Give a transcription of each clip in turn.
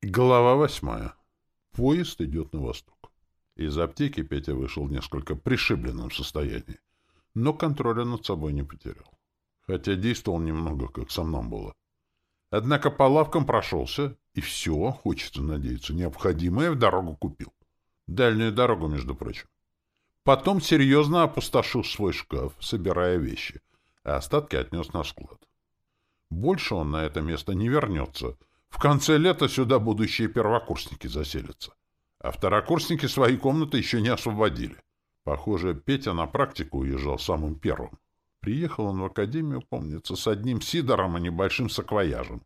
Глава восьмая. Поезд идет на восток. Из аптеки Петя вышел в несколько пришибленном состоянии, но контроля над собой не потерял. Хотя действовал немного как сомнамбула. Однако по лавкам прошелся, и все, хочется надеяться, необходимое в дорогу купил. Дальнюю дорогу, между прочим. Потом серьезно опустошил свой шкаф, собирая вещи, а остатки отнес на склад. Больше он на это место не вернется — в конце лета сюда будущие первокурсники заселятся. А второкурсники свои комнаты еще не освободили. Похоже, Петя на практику уезжал самым первым. Приехал он в академию, помнится, с одним сидором и небольшим саквояжем.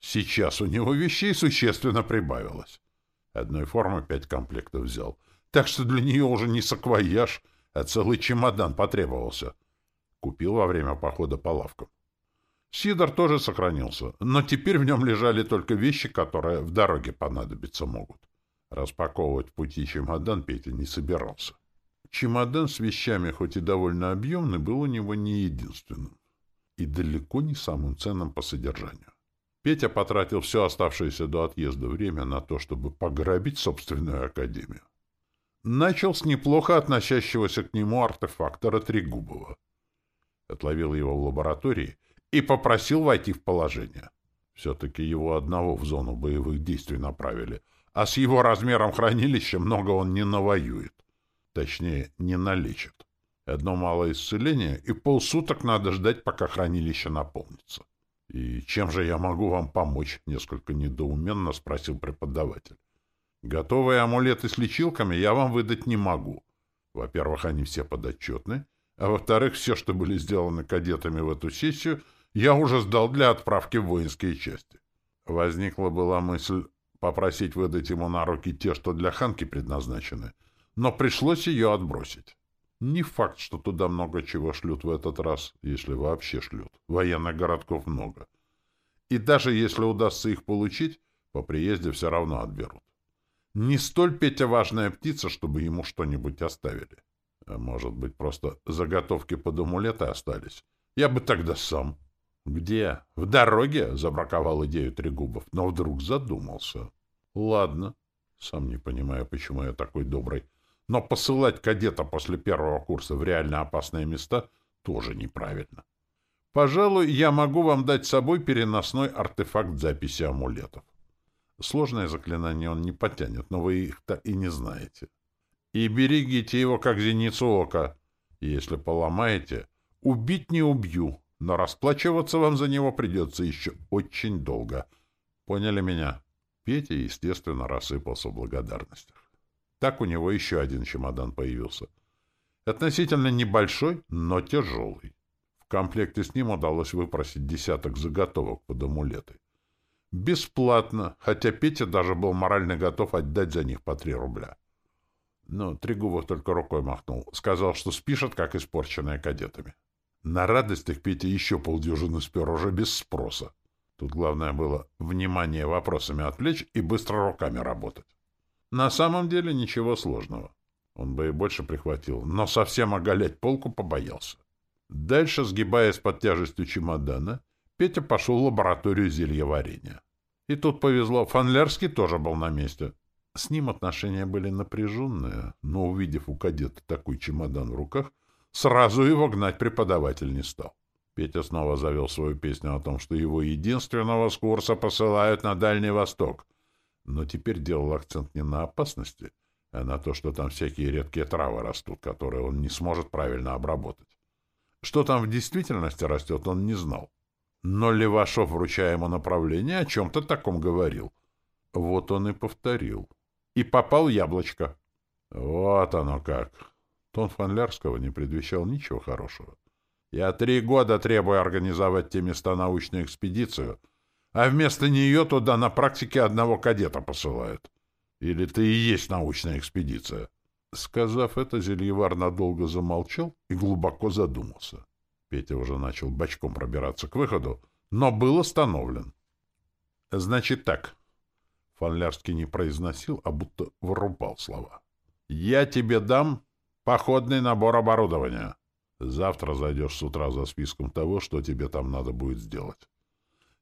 Сейчас у него вещей существенно прибавилось. Одной формы пять комплектов взял. Так что для нее уже не саквояж, а целый чемодан потребовался. Купил во время похода по лавкам. Сидор тоже сохранился, но теперь в нем лежали только вещи, которые в дороге понадобиться могут. Распаковывать в пути чемодан Петя не собирался. Чемодан с вещами, хоть и довольно объемный, был у него не единственным. И далеко не самым ценным по содержанию. Петя потратил все оставшееся до отъезда время на то, чтобы пограбить собственную академию. Начал с неплохо относящегося к нему артефактора Трегубова. Отловил его в лаборатории — и попросил войти в положение. Все-таки его одного в зону боевых действий направили, а с его размером хранилища много он не навоюет. Точнее, не налечит. Одно малое исцеление, и полсуток надо ждать, пока хранилище наполнится. — И чем же я могу вам помочь? — несколько недоуменно спросил преподаватель. — Готовые амулеты с лечилками я вам выдать не могу. Во-первых, они все подотчетны, а во-вторых, все, что были сделаны кадетами в эту сессию — я уже сдал для отправки в воинские части. Возникла была мысль попросить выдать ему на руки те, что для Ханки предназначены, но пришлось ее отбросить. Не факт, что туда много чего шлют в этот раз, если вообще шлют. Военных городков много. И даже если удастся их получить, по приезде все равно отберут. Не столь Петя важная птица, чтобы ему что-нибудь оставили. А может быть, просто заготовки под амулеты остались. Я бы тогда сам... «Где?» «В дороге?» — забраковал идею Трегубов, но вдруг задумался. «Ладно. Сам не понимаю, почему я такой добрый. Но посылать кадета после первого курса в реально опасные места тоже неправильно. Пожалуй, я могу вам дать с собой переносной артефакт записи амулетов. Сложное заклинание он не потянет, но вы их-то и не знаете. И берегите его, как зеницу ока. Если поломаете, убить не убью, но расплачиваться вам за него придется еще очень долго. Поняли меня? Петя, естественно, рассыпался в благодарностях. Так у него еще один чемодан появился. Относительно небольшой, но тяжелый. В комплекте с ним удалось выпросить десяток заготовок под амулеты. Бесплатно, хотя Петя даже был морально готов отдать за них по три рубля. Но Трегубов только рукой махнул. Сказал, что спишет, как испорченные кадетами. На радостях Петя еще полдюжины спер уже без спроса. Тут главное было внимание вопросами отвлечь и быстро руками работать. На самом деле ничего сложного. Он бы и больше прихватил, но совсем оголять полку побоялся. Дальше, сгибаясь под тяжестью чемодана, Петя пошел в лабораторию зельеварения. И тут повезло, Фанлерский тоже был на месте. С ним отношения были напряженные, но, увидев у кадета такой чемодан в руках, Сразу его гнать преподаватель не стал. Петя снова завел свою песню о том, что его единственного с курса посылают на Дальний Восток. Но теперь делал акцент не на опасности, а на то, что там всякие редкие травы растут, которые он не сможет правильно обработать. Что там в действительности растет, он не знал. Но Левашов, вручая ему направление, о чем-то таком говорил. Вот он и повторил. И попал яблочко. Вот оно как. Тон Фанлярского не предвещал ничего хорошего. «Я три года требую организовать те места научную экспедицию, а вместо нее туда на практике одного кадета посылают. Или ты и есть научная экспедиция?» Сказав это, Зельевар надолго замолчал и глубоко задумался. Петя уже начал бочком пробираться к выходу, но был остановлен. «Значит так», — Фанлярский не произносил, а будто вырубал слова. «Я тебе дам Походный набор оборудования. Завтра зайдешь с утра за списком того, что тебе там надо будет сделать.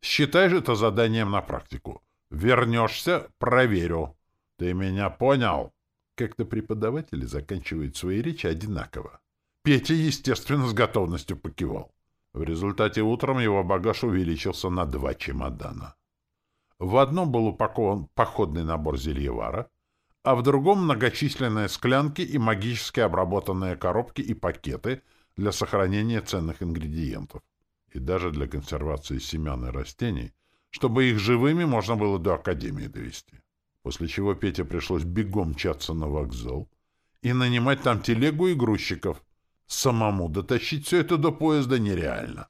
Считай же это заданием на практику. Вернешься — проверю. Ты меня понял? Как-то преподаватели заканчивают свои речи одинаково. Петя, естественно, с готовностью покивал. В результате утром его багаж увеличился на два чемодана. В одном был упакован походный набор зельевара, а в другом многочисленные склянки и магически обработанные коробки и пакеты для сохранения ценных ингредиентов и даже для консервации семян и растений, чтобы их живыми можно было до Академии довести. После чего Пете пришлось бегом мчаться на вокзал и нанимать там телегу и грузчиков. Самому дотащить все это до поезда нереально.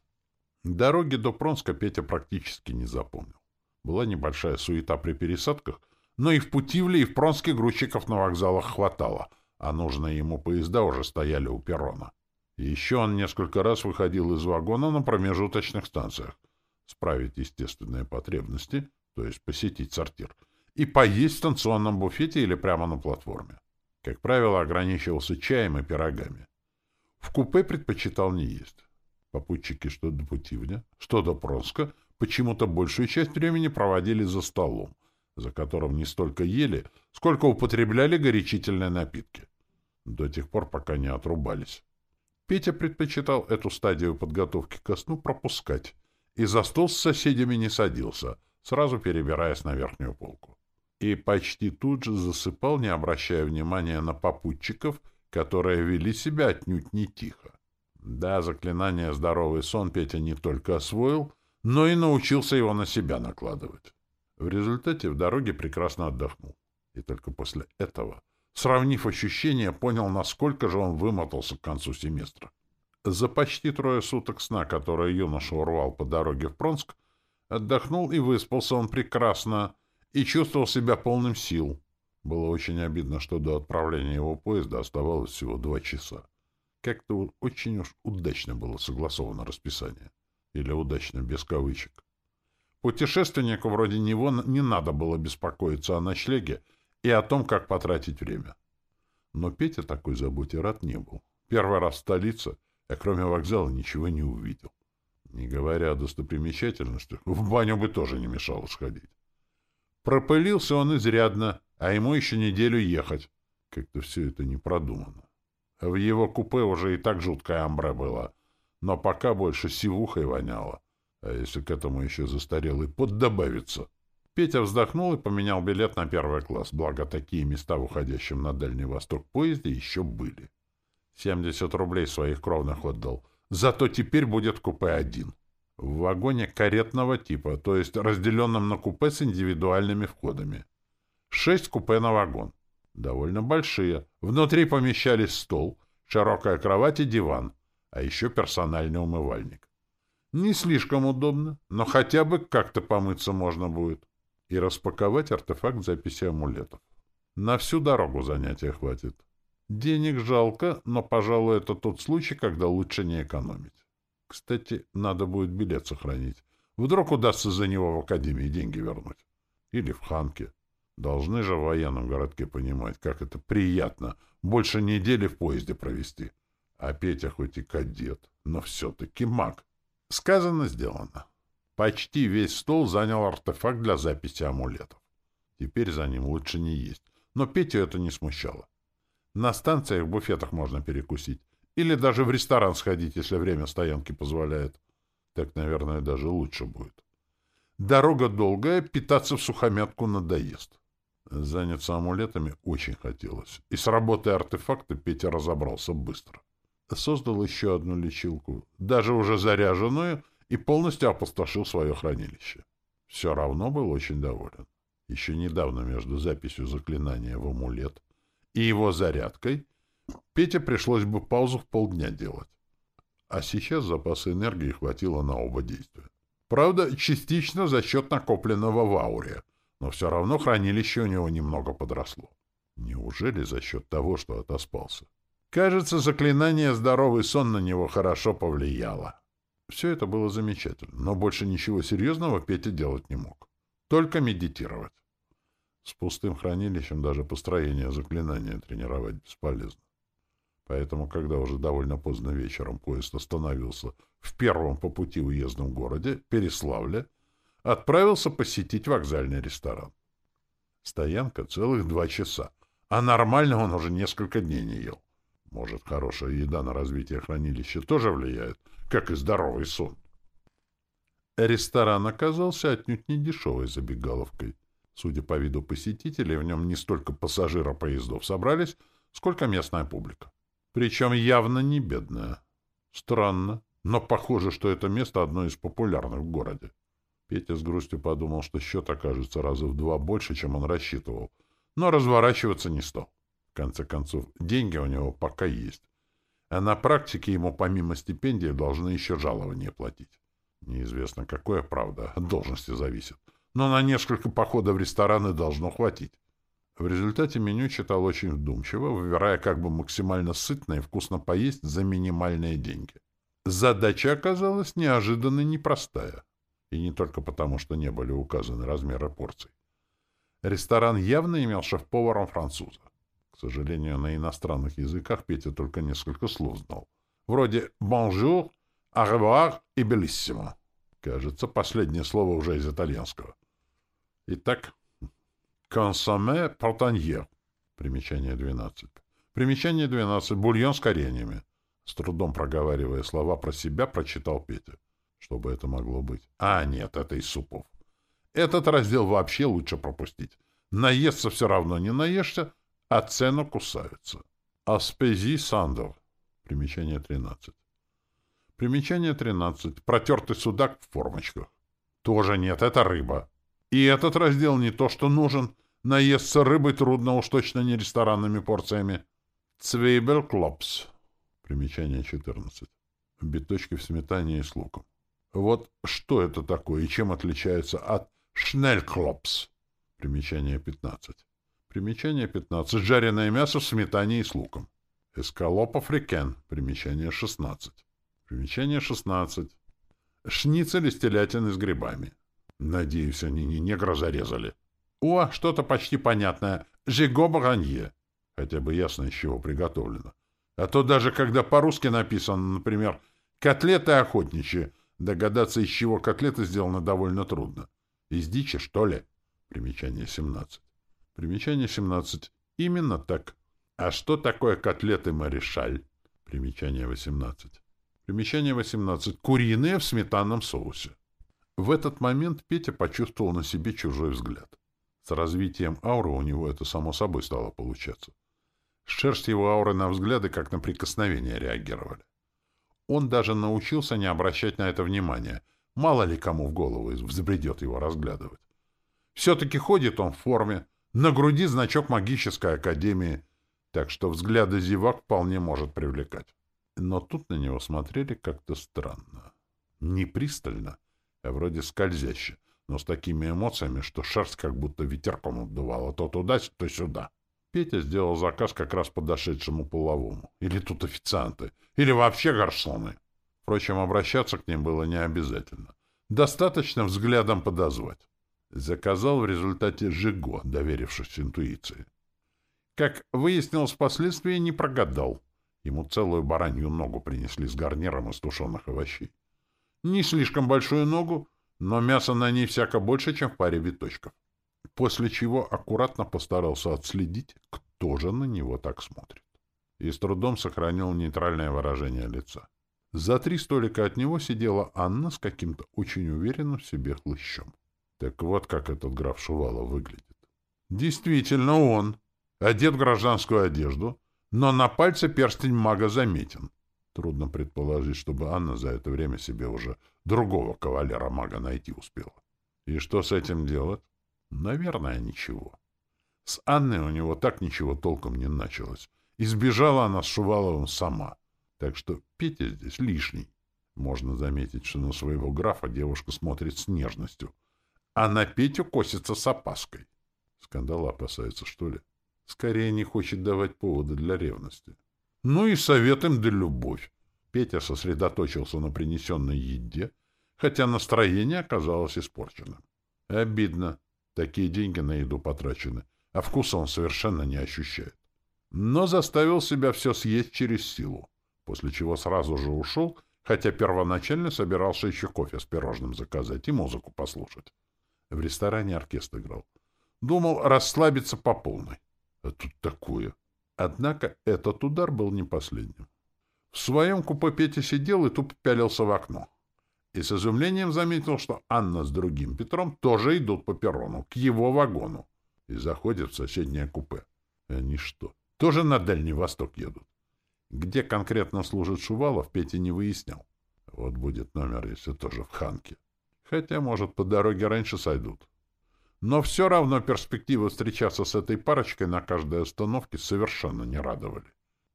Дороги до Пронска Петя практически не запомнил. Была небольшая суета при пересадках, но и в Путивле, и в Пронске грузчиков на вокзалах хватало, а нужные ему поезда уже стояли у перрона. Еще он несколько раз выходил из вагона на промежуточных станциях, справить естественные потребности, то есть посетить сортир, и поесть в станционном буфете или прямо на платформе. Как правило, ограничивался чаем и пирогами. В купе предпочитал не есть. Попутчики что до Путивня, что до Пронска почему-то большую часть времени проводили за столом, за которым не столько ели, сколько употребляли горячительные напитки. До тех пор, пока не отрубались. Петя предпочитал эту стадию подготовки ко сну пропускать и за стол с соседями не садился, сразу перебираясь на верхнюю полку. И почти тут же засыпал, не обращая внимания на попутчиков, которые вели себя отнюдь не тихо. Да, заклинание «Здоровый сон» Петя не только освоил, но и научился его на себя накладывать. В результате в дороге прекрасно отдохнул. И только после этого, сравнив ощущения, понял, насколько же он вымотался к концу семестра. За почти трое суток сна, которые юноша урвал по дороге в Пронск, отдохнул и выспался он прекрасно и чувствовал себя полным сил. Было очень обидно, что до отправления его поезда оставалось всего два часа. Как-то очень уж удачно было согласовано расписание. Или удачно, без кавычек. Путешественнику вроде него не надо было беспокоиться о ночлеге и о том, как потратить время. Но Петя такой заботе рад не был. Первый раз в столице, а кроме вокзала ничего не увидел. Не говоря о достопримечательностях, в баню бы тоже не мешало сходить. Пропылился он изрядно, а ему еще неделю ехать. Как-то все это не продумано. В его купе уже и так жуткая амбре была, но пока больше сивухой воняло. А если к этому еще застарелый пот добавится? Петя вздохнул и поменял билет на первый класс, благо такие места в уходящем на Дальний Восток поезде еще были. 70 рублей своих кровных отдал. Зато теперь будет купе один. В вагоне каретного типа, то есть разделенном на купе с индивидуальными входами. Шесть купе на вагон. Довольно большие. Внутри помещались стол, широкая кровать и диван, а еще персональный умывальник. Не слишком удобно, но хотя бы как-то помыться можно будет. И распаковать артефакт записи амулетов. На всю дорогу занятия хватит. Денег жалко, но, пожалуй, это тот случай, когда лучше не экономить. Кстати, надо будет билет сохранить. Вдруг удастся за него в Академии деньги вернуть. Или в Ханке. Должны же в военном городке понимать, как это приятно больше недели в поезде провести. А Петя хоть и кадет, но все-таки маг. Сказано, сделано. Почти весь стол занял артефакт для записи амулетов. Теперь за ним лучше не есть. Но Петю это не смущало. На станциях в буфетах можно перекусить. Или даже в ресторан сходить, если время стоянки позволяет. Так, наверное, даже лучше будет. Дорога долгая, питаться в сухомятку надоест. Заняться амулетами очень хотелось. И с работой артефакта Петя разобрался быстро создал еще одну лечилку, даже уже заряженную, и полностью опустошил свое хранилище. Все равно был очень доволен. Еще недавно между записью заклинания в амулет и его зарядкой Пете пришлось бы паузу в полдня делать. А сейчас запаса энергии хватило на оба действия. Правда, частично за счет накопленного в ауре, но все равно хранилище у него немного подросло. Неужели за счет того, что отоспался? Кажется, заклинание «Здоровый сон» на него хорошо повлияло. Все это было замечательно, но больше ничего серьезного Петя делать не мог. Только медитировать. С пустым хранилищем даже построение заклинания тренировать бесполезно. Поэтому, когда уже довольно поздно вечером поезд остановился в первом по пути уездном городе, Переславле, отправился посетить вокзальный ресторан. Стоянка целых два часа, а нормально он уже несколько дней не ел. Может, хорошая еда на развитие хранилища тоже влияет, как и здоровый сон. Ресторан оказался отнюдь не дешевой забегаловкой. Судя по виду посетителей, в нем не столько пассажира поездов собрались, сколько местная публика. Причем явно не бедная. Странно, но похоже, что это место одно из популярных в городе. Петя с грустью подумал, что счет окажется раза в два больше, чем он рассчитывал, но разворачиваться не стал конце концов, деньги у него пока есть. А на практике ему помимо стипендии должны еще жалование платить. Неизвестно, какое, правда, от должности зависит. Но на несколько походов в рестораны должно хватить. В результате меню читал очень вдумчиво, выбирая как бы максимально сытно и вкусно поесть за минимальные деньги. Задача оказалась неожиданно непростая. И не только потому, что не были указаны размеры порций. Ресторан явно имел шеф-поваром француза. К сожалению, на иностранных языках Петя только несколько слов знал. Вроде «au revoir» и «bellissimo». Кажется, последнее слово уже из итальянского. Итак, «consommé протаньер». Примечание 12. Примечание 12. Бульон с кореньями. С трудом проговаривая слова про себя, прочитал Петя. Что бы это могло быть? А, нет, это из супов. Этот раздел вообще лучше пропустить. Наесться все равно не наешься, а цену кусаются. Аспези Сандов. Примечание 13. Примечание 13. Протертый судак в формочках. Тоже нет, это рыба. И этот раздел не то, что нужен. Наесться рыбой трудно, уж точно не ресторанными порциями. Цвейбель Клопс. Примечание 14. Биточки в сметане и с луком. Вот что это такое и чем отличается от Шнельклопс? Примечание 15. Примечание 15. Жареное мясо в сметане и с луком. Эскалоп африкен. Примечание 16. Примечание 16. Шницель из телятины с грибами. Надеюсь, они не негра зарезали. О, что-то почти понятное. Жиго баранье. Хотя бы ясно, из чего приготовлено. А то даже когда по-русски написано, например, «котлеты охотничьи», догадаться, из чего котлеты сделаны, довольно трудно. Из дичи, что ли? Примечание 17. Примечание 17. Именно так. А что такое котлеты маришаль? Примечание 18. Примечание 18. Куриные в сметанном соусе. В этот момент Петя почувствовал на себе чужой взгляд. С развитием ауры у него это само собой стало получаться. Шерсть его ауры на взгляды как на прикосновение реагировали. Он даже научился не обращать на это внимания. Мало ли кому в голову взбредет его разглядывать. Все-таки ходит он в форме, на груди значок магической академии, так что взгляды зевак вполне может привлекать. Но тут на него смотрели как-то странно. Не пристально, а вроде скользяще, но с такими эмоциями, что шерсть как будто ветерком обдувала то туда, то сюда. Петя сделал заказ как раз подошедшему половому. Или тут официанты, или вообще гарсоны. Впрочем, обращаться к ним было не обязательно. Достаточно взглядом подозвать. Заказал в результате Жиго, доверившись интуиции. Как выяснилось впоследствии, не прогадал. Ему целую баранью ногу принесли с гарниром из тушеных овощей. Не слишком большую ногу, но мяса на ней всяко больше, чем в паре виточков. После чего аккуратно постарался отследить, кто же на него так смотрит. И с трудом сохранил нейтральное выражение лица. За три столика от него сидела Анна с каким-то очень уверенным в себе хлыщом. Так вот, как этот граф Шувалов выглядит. Действительно он, одет в гражданскую одежду, но на пальце перстень мага заметен. Трудно предположить, чтобы Анна за это время себе уже другого кавалера-мага найти успела. И что с этим делать? Наверное, ничего. С Анной у него так ничего толком не началось. Избежала она с Шуваловым сама. Так что Петя здесь лишний. Можно заметить, что на своего графа девушка смотрит с нежностью — а на Петю косится с опаской. Скандала опасается, что ли? Скорее не хочет давать повода для ревности. Ну и совет им да любовь. Петя сосредоточился на принесенной еде, хотя настроение оказалось испорченным. Обидно. Такие деньги на еду потрачены, а вкуса он совершенно не ощущает. Но заставил себя все съесть через силу, после чего сразу же ушел, хотя первоначально собирался еще кофе с пирожным заказать и музыку послушать. В ресторане оркестр играл. Думал расслабиться по полной. А тут такое. Однако этот удар был не последним. В своем купе Петя сидел и тупо пялился в окно. И с изумлением заметил, что Анна с другим Петром тоже идут по перрону, к его вагону, и заходят в соседнее купе. Они что, тоже на Дальний Восток едут? Где конкретно служит Шувалов, Петя не выяснял. Вот будет номер, если тоже в Ханке. Хотя, может, по дороге раньше сойдут. Но все равно перспективы встречаться с этой парочкой на каждой остановке совершенно не радовали.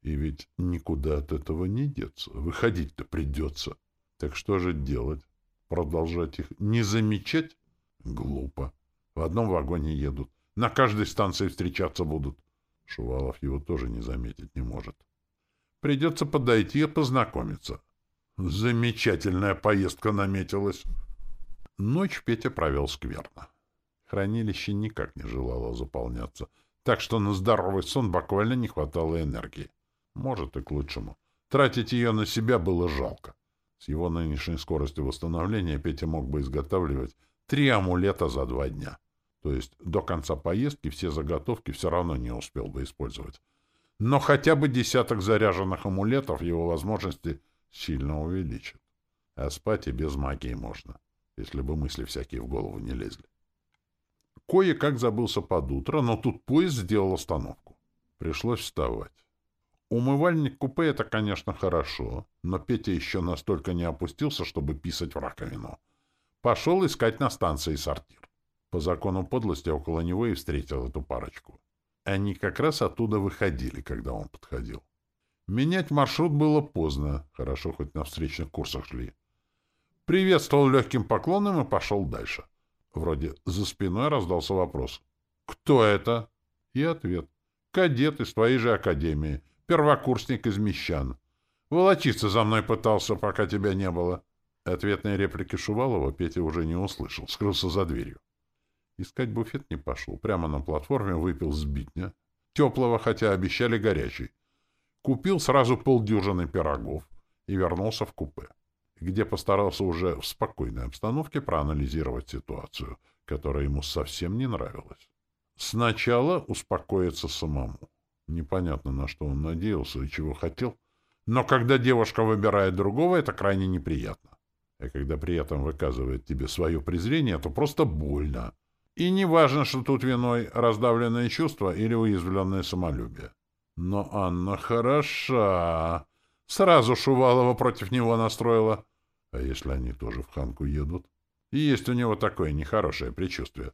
И ведь никуда от этого не деться. Выходить-то придется. Так что же делать? Продолжать их не замечать? Глупо. В одном вагоне едут. На каждой станции встречаться будут. Шувалов его тоже не заметить не может. Придется подойти и познакомиться. Замечательная поездка наметилась. Ночь Петя провел скверно. Хранилище никак не желало заполняться, так что на здоровый сон буквально не хватало энергии. Может, и к лучшему. Тратить ее на себя было жалко. С его нынешней скоростью восстановления Петя мог бы изготавливать три амулета за два дня. То есть до конца поездки все заготовки все равно не успел бы использовать. Но хотя бы десяток заряженных амулетов его возможности сильно увеличат. А спать и без магии можно, если бы мысли всякие в голову не лезли. Кое-как забылся под утро, но тут поезд сделал остановку. Пришлось вставать. Умывальник купе — это, конечно, хорошо, но Петя еще настолько не опустился, чтобы писать в раковину. Пошел искать на станции сортир. По закону подлости около него и встретил эту парочку. Они как раз оттуда выходили, когда он подходил. Менять маршрут было поздно, хорошо хоть на встречных курсах шли. Приветствовал легким поклоном и пошел дальше. Вроде за спиной раздался вопрос. «Кто это?» И ответ. «Кадет из твоей же академии» первокурсник из Мещан. Волочиться за мной пытался, пока тебя не было. Ответной реплики Шувалова Петя уже не услышал, скрылся за дверью. Искать буфет не пошел. Прямо на платформе выпил сбитня. Теплого, хотя обещали горячий. Купил сразу полдюжины пирогов и вернулся в купе, где постарался уже в спокойной обстановке проанализировать ситуацию, которая ему совсем не нравилась. Сначала успокоиться самому. Непонятно, на что он надеялся и чего хотел. Но когда девушка выбирает другого, это крайне неприятно. А когда при этом выказывает тебе свое презрение, то просто больно. И не важно, что тут виной раздавленное чувство или уязвленное самолюбие. Но Анна хороша. Сразу Шувалова против него настроила. А если они тоже в Ханку едут? И есть у него такое нехорошее предчувствие.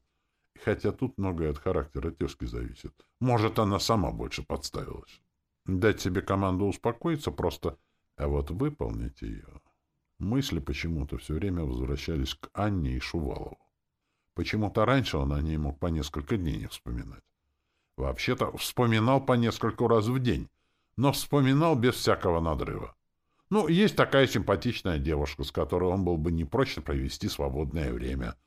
Хотя тут многое от характера тезки зависит. Может, она сама больше подставилась. Дать себе команду успокоиться просто, а вот выполнить ее... Мысли почему-то все время возвращались к Анне и Шувалову. Почему-то раньше он о ней мог по несколько дней не вспоминать. Вообще-то вспоминал по нескольку раз в день, но вспоминал без всякого надрыва. Ну, есть такая симпатичная девушка, с которой он был бы не прочь провести свободное время —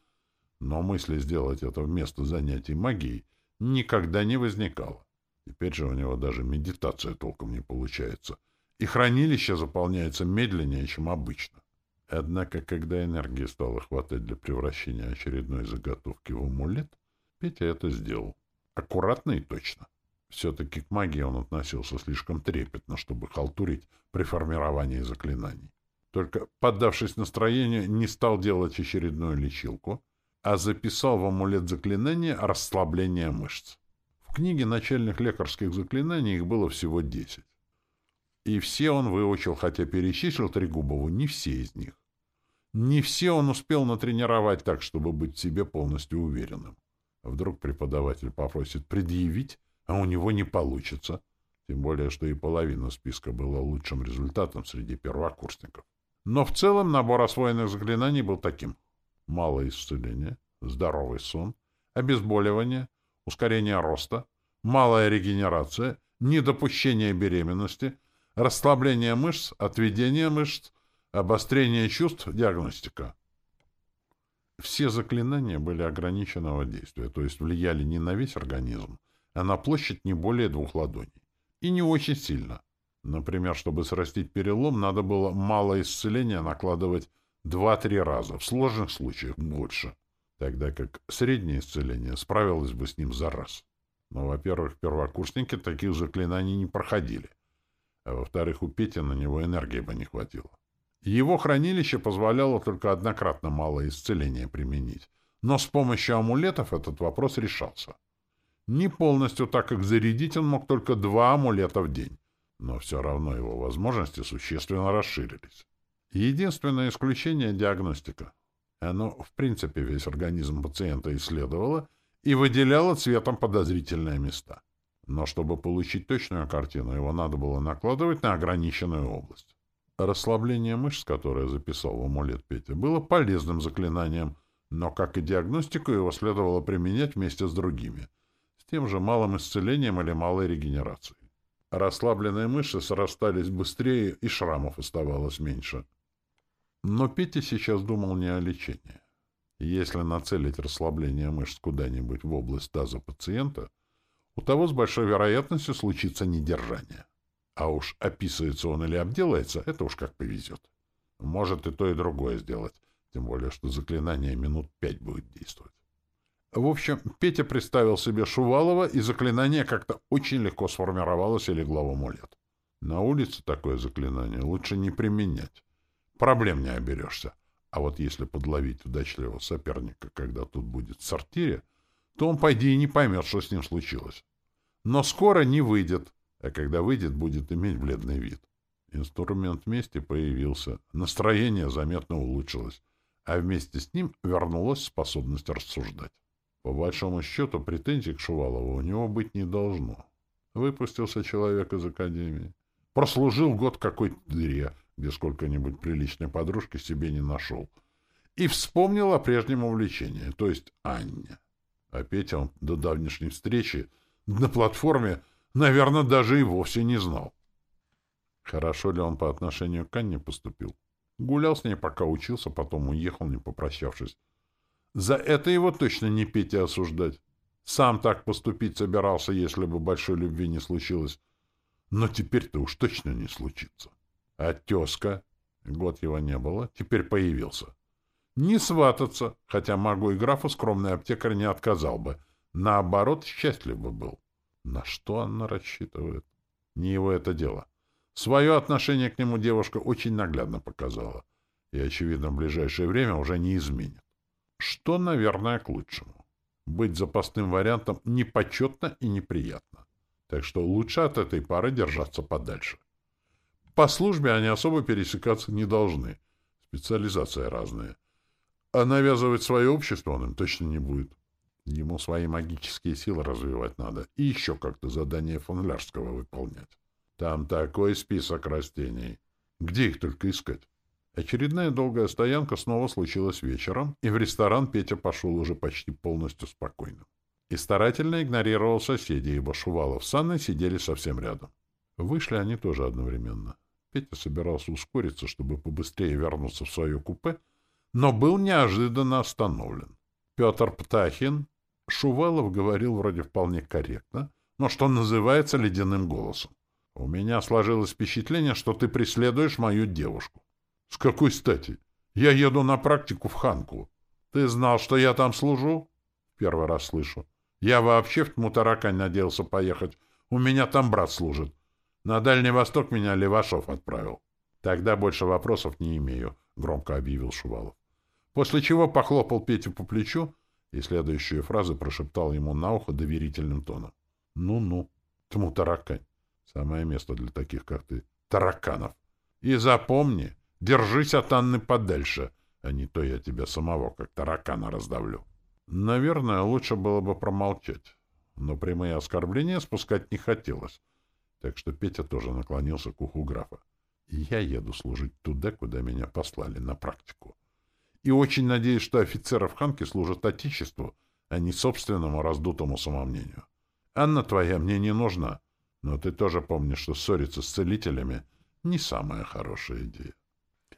но мысли сделать это вместо занятий магией никогда не возникало. Теперь же у него даже медитация толком не получается, и хранилище заполняется медленнее, чем обычно. Однако, когда энергии стало хватать для превращения очередной заготовки в амулет, Петя это сделал. Аккуратно и точно. Все-таки к магии он относился слишком трепетно, чтобы халтурить при формировании заклинаний. Только, поддавшись настроению, не стал делать очередную лечилку, а записал в амулет заклинания расслабление мышц. В книге начальных лекарских заклинаний их было всего десять. И все он выучил, хотя перечислил Трегубову не все из них. Не все он успел натренировать так, чтобы быть в себе полностью уверенным. Вдруг преподаватель попросит предъявить, а у него не получится. Тем более, что и половина списка была лучшим результатом среди первокурсников. Но в целом набор освоенных заклинаний был таким — малое исцеление, здоровый сон, обезболивание, ускорение роста, малая регенерация, недопущение беременности, расслабление мышц, отведение мышц, обострение чувств, диагностика. Все заклинания были ограниченного действия, то есть влияли не на весь организм, а на площадь не более двух ладоней. И не очень сильно. Например, чтобы срастить перелом, надо было малое исцеление накладывать 2-3 раза, в сложных случаях больше, тогда как среднее исцеление справилось бы с ним за раз. Но, во-первых, первокурсники таких заклинаний не проходили, а во-вторых, у Пети на него энергии бы не хватило. Его хранилище позволяло только однократно малое исцеление применить, но с помощью амулетов этот вопрос решался. Не полностью, так как зарядить он мог только два амулета в день, но все равно его возможности существенно расширились. Единственное исключение — диагностика. Оно, в принципе, весь организм пациента исследовало и выделяло цветом подозрительные места. Но чтобы получить точную картину, его надо было накладывать на ограниченную область. Расслабление мышц, которое записал в амулет Петя, было полезным заклинанием, но, как и диагностику, его следовало применять вместе с другими, тем же малым исцелением или малой регенерацией. Расслабленные мышцы срастались быстрее, и шрамов оставалось меньше. Но Петя сейчас думал не о лечении. Если нацелить расслабление мышц куда-нибудь в область таза пациента, у того с большой вероятностью случится недержание. А уж описывается он или обделается, это уж как повезет. Может и то, и другое сделать, тем более, что заклинание минут пять будет действовать. В общем, Петя представил себе Шувалова, и заклинание как-то очень легко сформировалось и легло в амулет. На улице такое заклинание лучше не применять. Проблем не оберешься. А вот если подловить удачливого соперника, когда тут будет в сортире, то он, пойди, и не поймет, что с ним случилось. Но скоро не выйдет, а когда выйдет, будет иметь бледный вид. Инструмент вместе появился, настроение заметно улучшилось, а вместе с ним вернулась способность рассуждать. По большому счету, претензий к Шувалову у него быть не должно. Выпустился человек из академии. Прослужил год какой-то дыре, где сколько-нибудь приличной подружки себе не нашел. И вспомнил о прежнем увлечении, то есть Анне. А Петя он до давнешней встречи на платформе наверное, даже и вовсе не знал. Хорошо ли он по отношению к Анне поступил? Гулял с ней, пока учился, потом уехал, не попрощавшись. За это его точно не петь и осуждать. Сам так поступить собирался, если бы большой любви не случилось. Но теперь-то уж точно не случится. А тезка, год его не было, теперь появился. Не свататься, хотя магу и графу скромный аптекарь не отказал бы. Наоборот, счастлив бы был. На что она рассчитывает? Не его это дело. Свое отношение к нему девушка очень наглядно показала. И, очевидно, в ближайшее время уже не изменит. Что, наверное, к лучшему. Быть запасным вариантом непочетно и неприятно. Так что лучше от этой пары держаться подальше. По службе они особо пересекаться не должны. Специализация разная. А навязывать свое общество он им точно не будет. Ему свои магические силы развивать надо и еще как-то задание Фонлярского выполнять. Там такой список растений. Где их только искать? Очередная долгая стоянка снова случилась вечером, и в ресторан Петя пошел уже почти полностью спокойным. И старательно игнорировал соседей, ибо Шувалов с Анной сидели совсем рядом. Вышли они тоже одновременно. Петя собирался ускориться, чтобы побыстрее вернуться в свое купе, но был неожиданно остановлен. Петр Птахин, Шувалов говорил вроде вполне корректно, но что называется ледяным голосом. «У меня сложилось впечатление, что ты преследуешь мою девушку». «С какой стати? Я еду на практику в Ханку. Ты знал, что я там служу?» «Первый раз слышу. Я вообще в Тмутаракань надеялся поехать. У меня там брат служит. На Дальний Восток меня Левашов отправил». «Тогда больше вопросов не имею», — громко объявил Шувалов. После чего похлопал Петю по плечу и следующие фразы прошептал ему на ухо доверительным тоном. «Ну-ну, тму таракань. Самое место для таких, как ты, тараканов. И запомни, держись от Анны подальше, а не то я тебя самого, как таракана, раздавлю». Наверное, лучше было бы промолчать, но прямые оскорбления спускать не хотелось, так что Петя тоже наклонился к уху графа. «Я еду служить туда, куда меня послали на практику и очень надеюсь, что офицеры в Ханке служат Отечеству, а не собственному раздутому самомнению. Анна твоя мне не нужна, но ты тоже помнишь, что ссориться с целителями — не самая хорошая идея.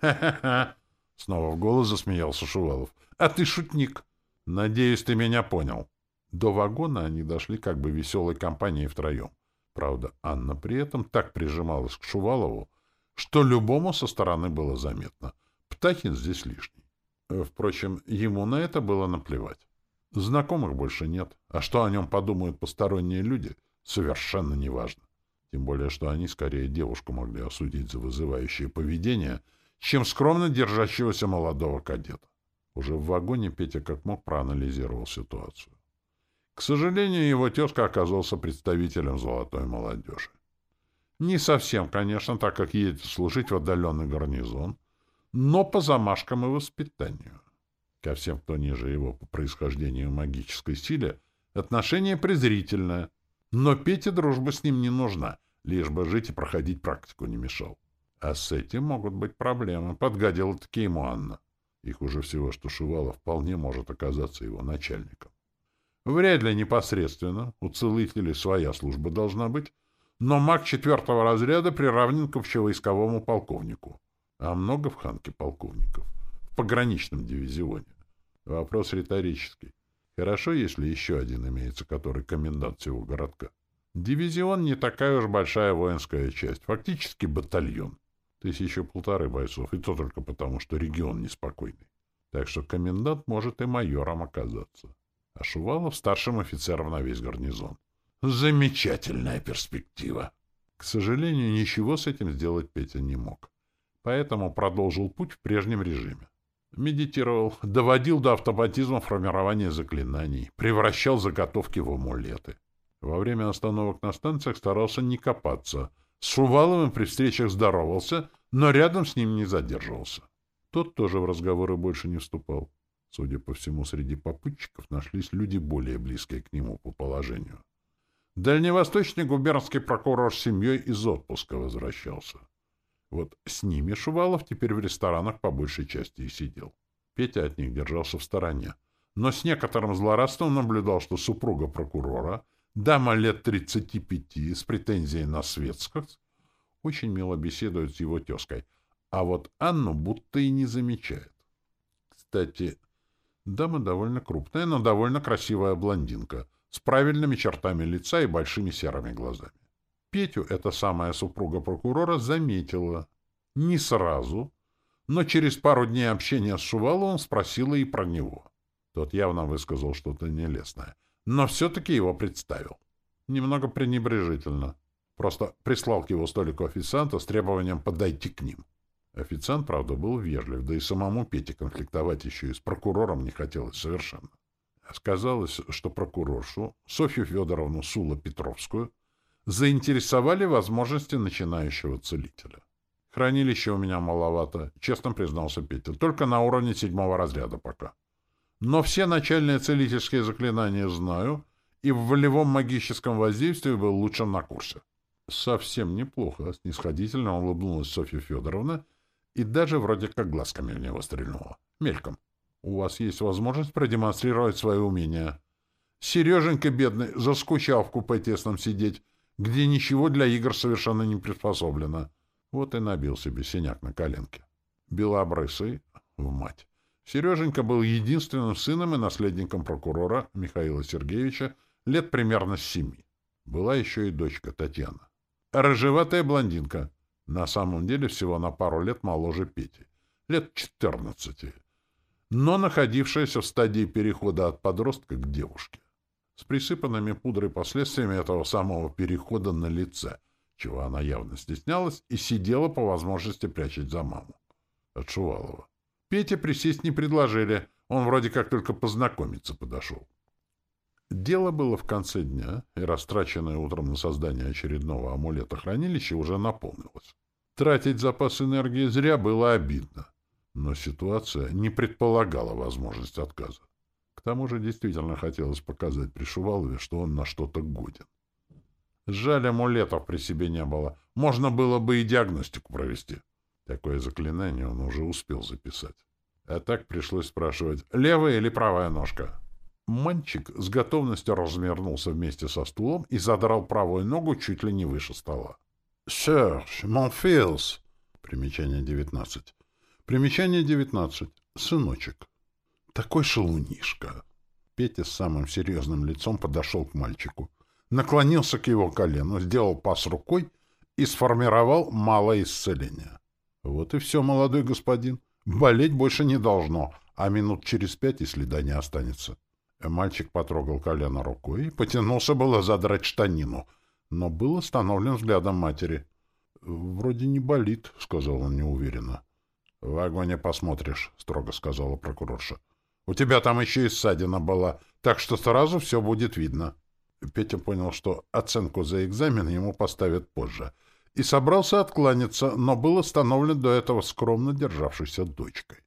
Снова в голос засмеялся Шувалов. «А ты шутник! Надеюсь, ты меня понял». До вагона они дошли как бы веселой компанией втроем. Правда, Анна при этом так прижималась к Шувалову, что любому со стороны было заметно. Птахин здесь лишний. Впрочем, ему на это было наплевать. Знакомых больше нет, а что о нем подумают посторонние люди, совершенно неважно. Тем более, что они скорее девушку могли осудить за вызывающее поведение, чем скромно держащегося молодого кадета. Уже в вагоне Петя как мог проанализировал ситуацию. К сожалению, его тезка оказался представителем золотой молодежи. Не совсем, конечно, так как едет служить в отдаленный гарнизон, но по замашкам и воспитанию. Ко всем, кто ниже его по происхождению магической силе, отношение презрительное. Но Пете дружба с ним не нужна, лишь бы жить и проходить практику не мешал. А с этим могут быть проблемы, подгадила-таки ему Анна. Их уже всего, что Шувалов вполне может оказаться его начальником. Вряд ли непосредственно, у целителей своя служба должна быть, но маг четвертого разряда приравнен к общевойсковому полковнику. А много в Ханке полковников? В пограничном дивизионе. Вопрос риторический. Хорошо, если еще один имеется, который комендант всего городка. Дивизион не такая уж большая воинская часть, фактически батальон. Тысячу полторы бойцов, и то только потому, что регион неспокойный. Так что комендант может и майором оказаться. А Шувалов старшим офицером на весь гарнизон. Замечательная перспектива. К сожалению, ничего с этим сделать Петя не мог. Поэтому продолжил путь в прежнем режиме. Медитировал, доводил до автоматизма формирование заклинаний, превращал заготовки в амулеты. Во время остановок на станциях старался не копаться. С Шуваловым при встречах здоровался, но рядом с ним не задерживался. Тот тоже в разговоры больше не вступал. Судя по всему, среди попутчиков нашлись люди более близкие к нему по положению. Дальневосточный губернский прокурор с семьей из отпуска возвращался. Вот с ними Шувалов теперь в ресторанах по большей части и сидел. Петя от них держался в стороне. Но с некоторым злорадством наблюдал, что супруга прокурора, дама лет 35 с претензией на светскость, очень мило беседует с его тезкой, а вот Анну будто и не замечает. Кстати, дама довольно крупная, но довольно красивая блондинка, с правильными чертами лица и большими серыми глазами. Петю эта самая супруга прокурора заметила. Не сразу, но через пару дней общения с Шуваловым спросила и про него. Тот явно высказал что-то нелестное, но все-таки его представил. Немного пренебрежительно. Просто прислал к его столику официанта с требованием подойти к ним. Официант, правда, был вежлив, да и самому Пете конфликтовать еще и с прокурором не хотелось совершенно. Сказалось, что прокуроршу, Софью Федоровну Сула-Петровскую, заинтересовали возможности начинающего целителя. Хранилище у меня маловато, честно признался Петя, только на уровне седьмого разряда пока. Но все начальные целительские заклинания знаю, и в волевом магическом воздействии был лучшим на курсе. Совсем неплохо, снисходительно улыбнулась Софья Федоровна и даже вроде как глазками в него стрельнула. Мельком. У вас есть возможность продемонстрировать свои умения. Сереженька, бедный, заскучал в купе тесном сидеть где ничего для игр совершенно не приспособлено. Вот и набил себе синяк на коленке. Белобрысый в мать. Сереженька был единственным сыном и наследником прокурора Михаила Сергеевича лет примерно с семи. Была еще и дочка Татьяна. Рыжеватая блондинка. На самом деле всего на пару лет моложе Пети. Лет четырнадцати. Но находившаяся в стадии перехода от подростка к девушке с присыпанными пудрой последствиями этого самого перехода на лице, чего она явно стеснялась и сидела по возможности прячать за маму. От Шувалова. Пете присесть не предложили, он вроде как только познакомиться подошел. Дело было в конце дня, и растраченное утром на создание очередного амулета хранилища уже наполнилось. Тратить запас энергии зря было обидно, но ситуация не предполагала возможность отказа. К тому же действительно хотелось показать Пришувалове, что он на что-то годен. Жаль, амулетов при себе не было. Можно было бы и диагностику провести. Такое заклинание он уже успел записать. А так пришлось спрашивать, левая или правая ножка? Мальчик с готовностью развернулся вместе со стулом и задрал правую ногу чуть ли не выше стола. «Серж, fils!» Примечание 19. Примечание 19. Сыночек. Такой шалунишка. Петя с самым серьезным лицом подошел к мальчику. наклонился к его колену, сделал пас рукой и сформировал малое исцеление. Вот и все, молодой господин. Болеть больше не должно, а минут через пять и следа не останется. Мальчик потрогал колено рукой и потянулся было задрать штанину, но был остановлен взглядом матери. «Вроде не болит», — сказал он неуверенно. «В вагоне посмотришь», — строго сказала прокурорша. «У тебя там еще и ссадина была, так что сразу все будет видно». Петя понял, что оценку за экзамен ему поставят позже, и собрался откланяться, но был остановлен до этого скромно державшейся дочкой.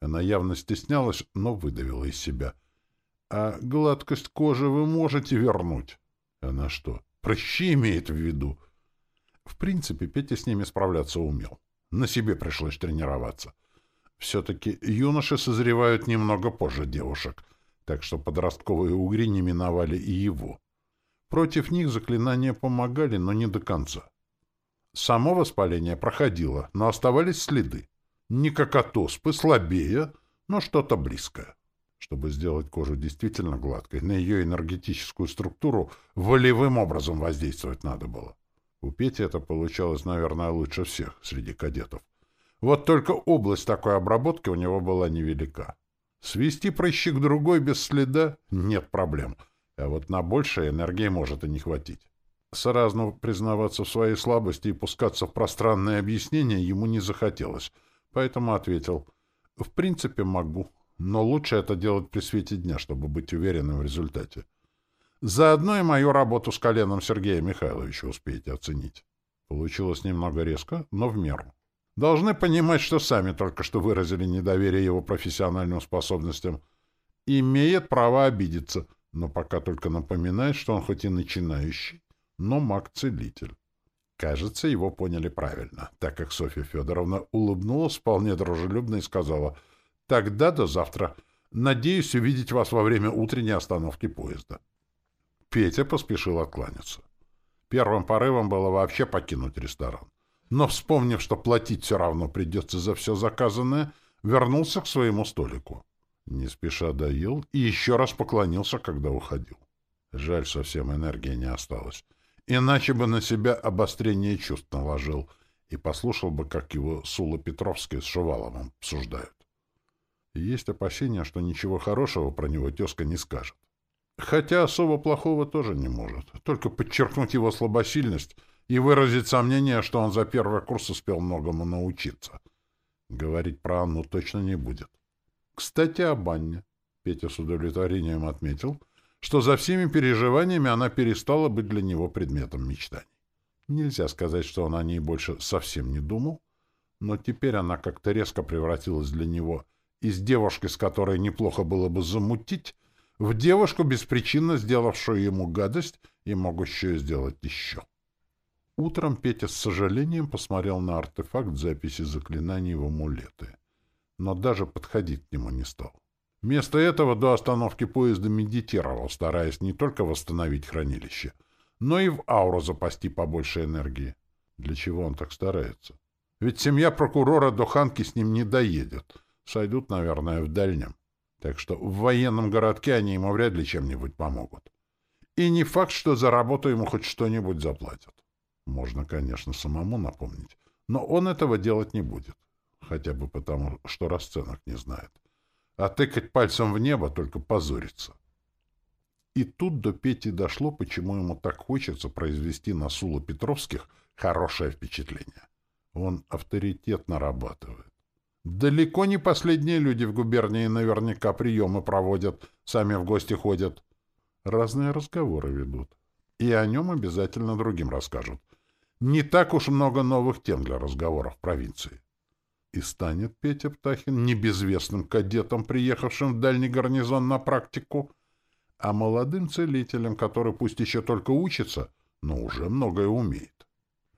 Она явно стеснялась, но выдавила из себя. «А гладкость кожи вы можете вернуть?» «Она что, прыщи имеет в виду?» В принципе, Петя с ними справляться умел. На себе пришлось тренироваться. Все-таки юноши созревают немного позже девушек, так что подростковые угри не миновали и его. Против них заклинания помогали, но не до конца. Само воспаление проходило, но оставались следы. Не как от оспы, слабее, но что-то близкое. Чтобы сделать кожу действительно гладкой, на ее энергетическую структуру волевым образом воздействовать надо было. У Пети это получалось, наверное, лучше всех среди кадетов. Вот только область такой обработки у него была невелика. Свести прыщи к другой без следа — нет проблем. А вот на большее энергии может и не хватить. Сразу признаваться в своей слабости и пускаться в пространные объяснения ему не захотелось, поэтому ответил «В принципе, могу, но лучше это делать при свете дня, чтобы быть уверенным в результате». Заодно и мою работу с коленом Сергея Михайловича успеете оценить. Получилось немного резко, но в меру. Должны понимать, что сами только что выразили недоверие его профессиональным способностям. Имеет право обидеться, но пока только напоминает, что он хоть и начинающий, но маг-целитель. Кажется, его поняли правильно, так как Софья Федоровна улыбнулась вполне дружелюбно и сказала «Тогда до завтра. Надеюсь увидеть вас во время утренней остановки поезда». Петя поспешил откланяться. Первым порывом было вообще покинуть ресторан. Но, вспомнив, что платить все равно придется за все заказанное, вернулся к своему столику. Не спеша доел и еще раз поклонился, когда уходил. Жаль, совсем энергии не осталось. Иначе бы на себя обострение чувств наложил и послушал бы, как его Сула Петровская с Шуваловым обсуждают. Есть опасения, что ничего хорошего про него тезка не скажет. Хотя особо плохого тоже не может. Только подчеркнуть его слабосильность и выразить сомнение, что он за первый курс успел многому научиться. Говорить про Анну точно не будет. Кстати, о банне. Петя с удовлетворением отметил, что за всеми переживаниями она перестала быть для него предметом мечтаний. Нельзя сказать, что он о ней больше совсем не думал, но теперь она как-то резко превратилась для него из девушки, с которой неплохо было бы замутить, в девушку, беспричинно сделавшую ему гадость и могущую сделать еще. Утром Петя с сожалением посмотрел на артефакт записи заклинаний в амулеты, но даже подходить к нему не стал. Вместо этого до остановки поезда медитировал, стараясь не только восстановить хранилище, но и в ауру запасти побольше энергии. Для чего он так старается? Ведь семья прокурора до Ханки с ним не доедет. Сойдут, наверное, в дальнем. Так что в военном городке они ему вряд ли чем-нибудь помогут. И не факт, что за работу ему хоть что-нибудь заплатят. Можно, конечно, самому напомнить, но он этого делать не будет. Хотя бы потому, что расценок не знает. А тыкать пальцем в небо только позорится. И тут до Пети дошло, почему ему так хочется произвести на Сула Петровских хорошее впечатление. Он авторитет нарабатывает. Далеко не последние люди в губернии наверняка приемы проводят, сами в гости ходят. Разные разговоры ведут. И о нем обязательно другим расскажут. Не так уж много новых тем для разговоров в провинции. И станет Петя Птахин не безвестным кадетом, приехавшим в дальний гарнизон на практику, а молодым целителем, который пусть еще только учится, но уже многое умеет.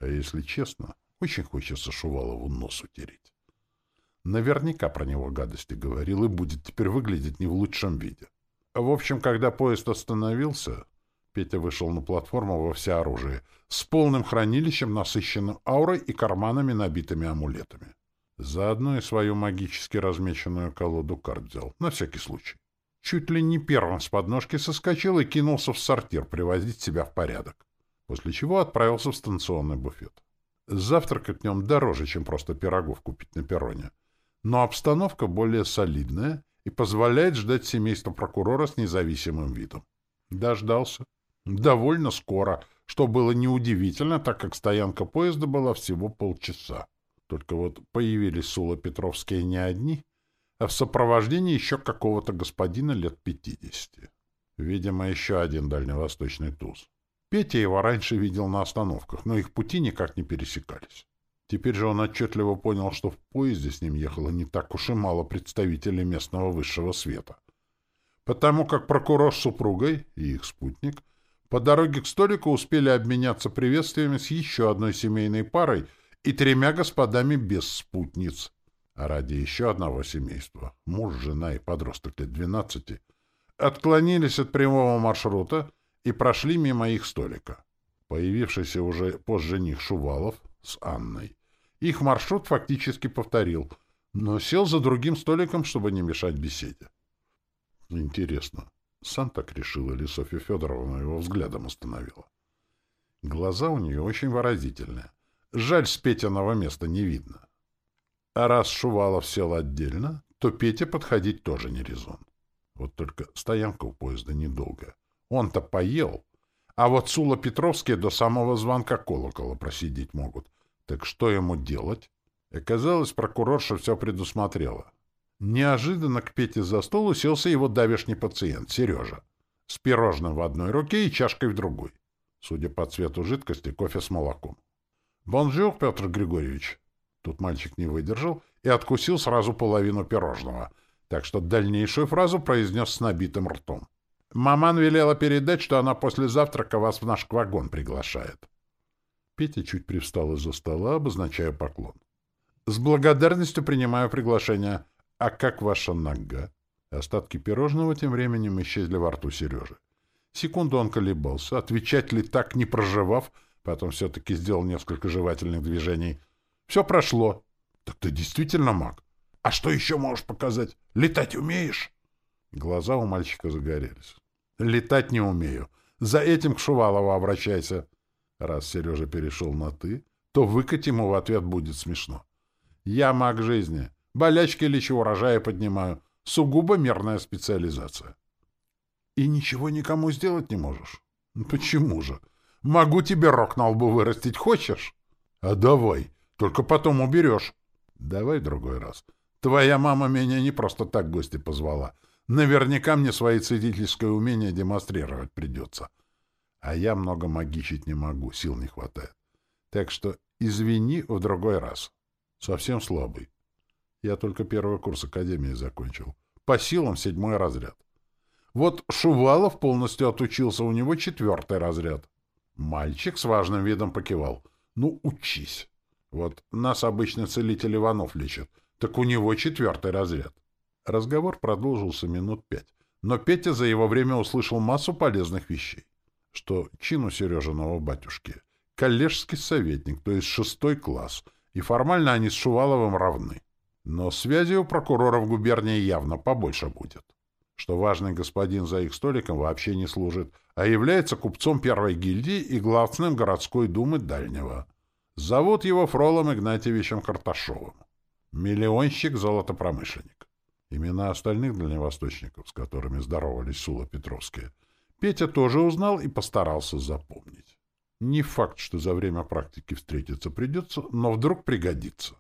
А если честно, очень хочется Шувалову нос утереть. Наверняка про него гадости говорил и будет теперь выглядеть не в лучшем виде. В общем, когда поезд остановился, Петя вышел на платформу во всеоружии, с полным хранилищем, насыщенным аурой и карманами, набитыми амулетами. Заодно и свою магически размеченную колоду карт взял, на всякий случай. чуть ли не первым с подножки соскочил и кинулся в сортир приводить себя в порядок, после чего отправился в станционный буфет. Завтракать в нем дороже, чем просто пирогов купить на перроне, но обстановка более солидная и позволяет ждать семейство прокурора с независимым видом. Дождался. Довольно скоро, что было неудивительно, так как стоянка поезда была всего полчаса. Только вот появились Сула-Петровские не одни, а в сопровождении еще какого-то господина лет пятидесяти. Видимо, еще один дальневосточный туз. Петя его раньше видел на остановках, но их пути никак не пересекались. Теперь же он отчетливо понял, что в поезде с ним ехало не так уж и мало представителей местного высшего света. Потому как прокурор с супругой и их спутник по дороге к столику успели обменяться приветствиями с еще одной семейной парой и тремя господами без спутниц. А ради еще одного семейства, муж, жена и подросток лет двенадцати, отклонились от прямого маршрута и прошли мимо их столика. Появившийся уже позже них Шувалов с Анной их маршрут фактически повторил, но сел за другим столиком, чтобы не мешать беседе. Интересно, сам так решил или Софья Федоровна его взглядом остановила? Глаза у нее очень выразительные. Жаль, с Петиного места не видно. А раз Шувалов сел отдельно, то Пете подходить тоже не резон. Вот только стоянка у поезда недолгая. Он-то поел, а вот Сула Петровские до самого звонка колокола просидеть могут. Так что ему делать? Оказалось, прокурорша все предусмотрела. Неожиданно к Пете за стол уселся его давешний пациент, Сережа, с пирожным в одной руке и чашкой в другой. Судя по цвету жидкости, кофе с молоком. «Bonjour, Петр Григорьевич!» Тут мальчик не выдержал и откусил сразу половину пирожного, так что дальнейшую фразу произнес с набитым ртом. «Маман велела передать, что она после завтрака вас в наш вагон приглашает». Петя чуть привстал из-за стола, обозначая поклон. «С благодарностью принимаю приглашение. А как ваша нога?» Остатки пирожного тем временем исчезли во рту Сережи. Секунду он колебался, отвечать ли так, не проживав, потом все-таки сделал несколько жевательных движений. «Все прошло». «Так ты действительно маг? А что еще можешь показать? Летать умеешь?» Глаза у мальчика загорелись. «Летать не умею. За этим к Шувалову обращайся». Раз Сережа перешел на «ты», то выкать ему в ответ будет смешно. «Я маг жизни. Болячки лечу, урожая поднимаю. Сугубо мерная специализация». «И ничего никому сделать не можешь?» «Почему же? Могу тебе рог на лбу вырастить, хочешь?» «А давай, только потом уберешь». «Давай другой раз. Твоя мама меня не просто так гости позвала. Наверняка мне свои целительское умение демонстрировать придется. А я много магичить не могу, сил не хватает. Так что извини в другой раз. Совсем слабый. Я только первый курс академии закончил. По силам седьмой разряд. Вот Шувалов полностью отучился, у него четвертый разряд. Мальчик с важным видом покивал. Ну, учись. Вот нас обычно целитель Иванов лечит, так у него четвертый разряд. Разговор продолжился минут пять, но Петя за его время услышал массу полезных вещей что чину Сережиного батюшки — коллежский советник, то есть шестой класс, и формально они с Шуваловым равны. Но связи у прокуроров губернии явно побольше будет. Что важный господин за их столиком вообще не служит, а является купцом первой гильдии и главным городской думы Дальнего. Зовут его Фролом Игнатьевичем Карташовым. Миллионщик-золотопромышленник. Имена остальных дальневосточников, с которыми здоровались Сула Петровские, Петя тоже узнал и постарался запомнить. Не факт, что за время практики встретиться придется, но вдруг пригодится.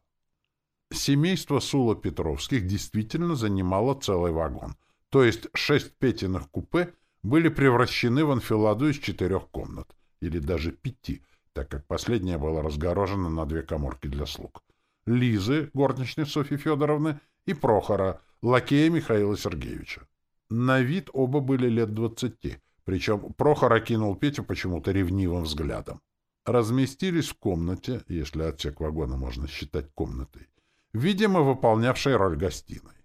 Семейство Сула-Петровских действительно занимало целый вагон, то есть шесть Петиных купе были превращены в анфиладу из четырех комнат, или даже пяти, так как последняя была разгорожена на две коморки для слуг. Лизы, горничной Софьи Федоровны, и Прохора, лакея Михаила Сергеевича. На вид оба были лет двадцати — причем Прохор окинул Петю почему-то ревнивым взглядом. Разместились в комнате, если отсек вагона можно считать комнатой, видимо, выполнявшей роль гостиной.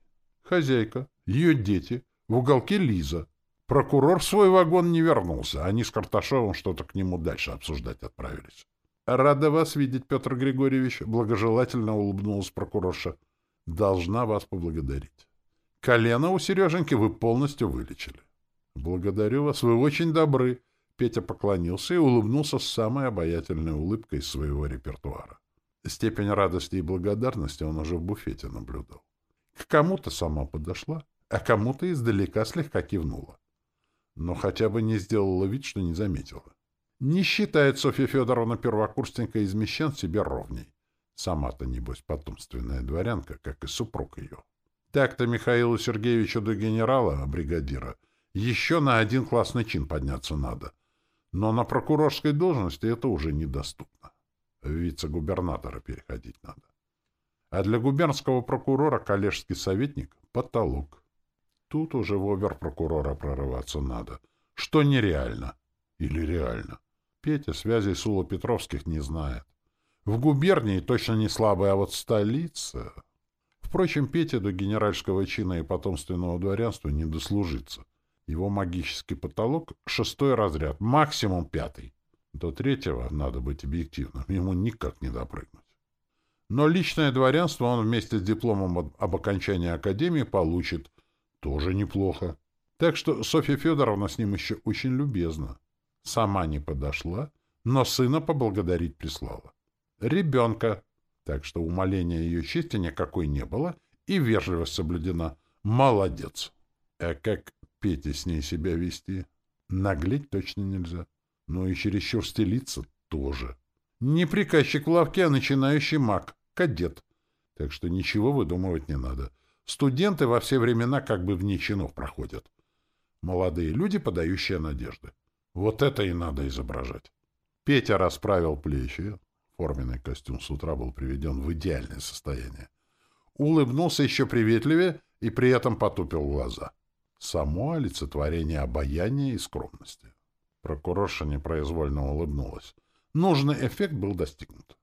Хозяйка, ее дети, в уголке Лиза. Прокурор в свой вагон не вернулся, они с Карташовым что-то к нему дальше обсуждать отправились. — Рада вас видеть, Петр Григорьевич, — благожелательно улыбнулась прокурорша. — Должна вас поблагодарить. Колено у Сереженьки вы полностью вылечили. Благодарю вас, вы очень добры. Петя поклонился и улыбнулся с самой обаятельной улыбкой из своего репертуара. Степень радости и благодарности он уже в буфете наблюдал. К кому-то сама подошла, а кому-то издалека слегка кивнула. Но хотя бы не сделала вид, что не заметила. Не считает Софья Федоровна первокурсника из мещан себе ровней. Сама-то, небось, потомственная дворянка, как и супруг ее. Так-то Михаилу Сергеевичу до генерала, бригадира, еще на один классный чин подняться надо. Но на прокурорской должности это уже недоступно. Вице-губернатора переходить надо. А для губернского прокурора коллежский советник — потолок. Тут уже в обер-прокурора прорываться надо. Что нереально. Или реально. Петя связей с Уло-Петровских не знает. В губернии точно не слабая, а вот столица... Впрочем, Петя до генеральского чина и потомственного дворянства не дослужится. Его магический потолок — шестой разряд, максимум пятый. До третьего, надо быть объективным, ему никак не допрыгнуть. Но личное дворянство он вместе с дипломом об окончании академии получит. Тоже неплохо. Так что Софья Федоровна с ним еще очень любезна. Сама не подошла, но сына поблагодарить прислала. Ребенка. Так что умоления ее чести никакой не было, и вежливость соблюдена. Молодец. А как Пете с ней себя вести? Наглеть точно нельзя. Но и чересчур стелиться тоже. Не приказчик в лавке, а начинающий маг, кадет. Так что ничего выдумывать не надо. Студенты во все времена как бы вне чинов проходят. Молодые люди, подающие надежды. Вот это и надо изображать. Петя расправил плечи. Форменный костюм с утра был приведен в идеальное состояние. Улыбнулся еще приветливее и при этом потупил глаза. Само олицетворение обаяния и скромности. Прокурорша непроизвольно улыбнулась. Нужный эффект был достигнут.